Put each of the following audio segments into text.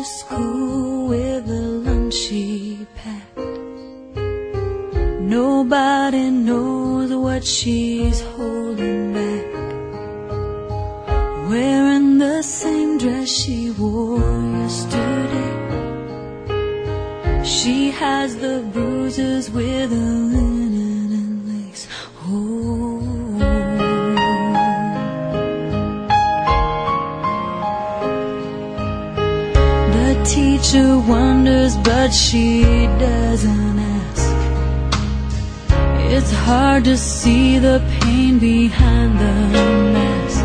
to school with a lunch she packed. Nobody knows what she's holding back. Wearing the same dress she wore yesterday. She has the bruises with a teacher wonders, but she doesn't ask. It's hard to see the pain behind the mask.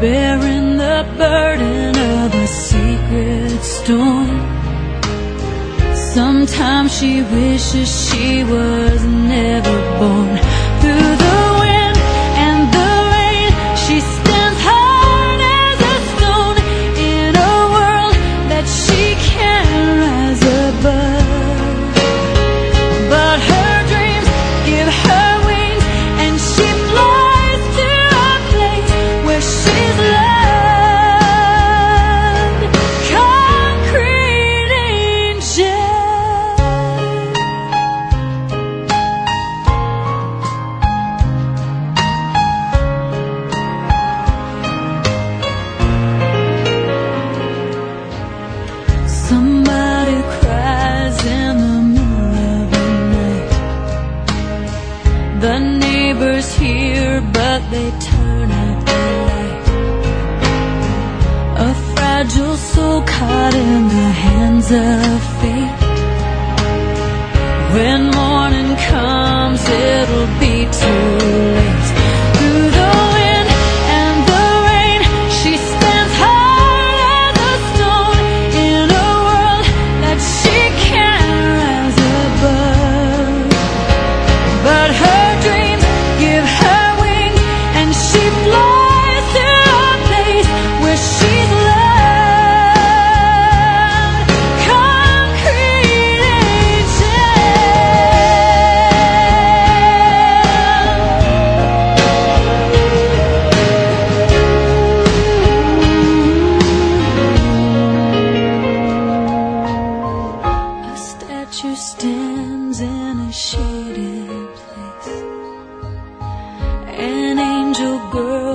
Bearing the burden of a secret storm. Sometimes she wishes she was never born. Somebody cries in the middle of the night. The neighbors hear, but they turn out the light. A fragile soul caught in the statue stands in a shaded place. An angel girl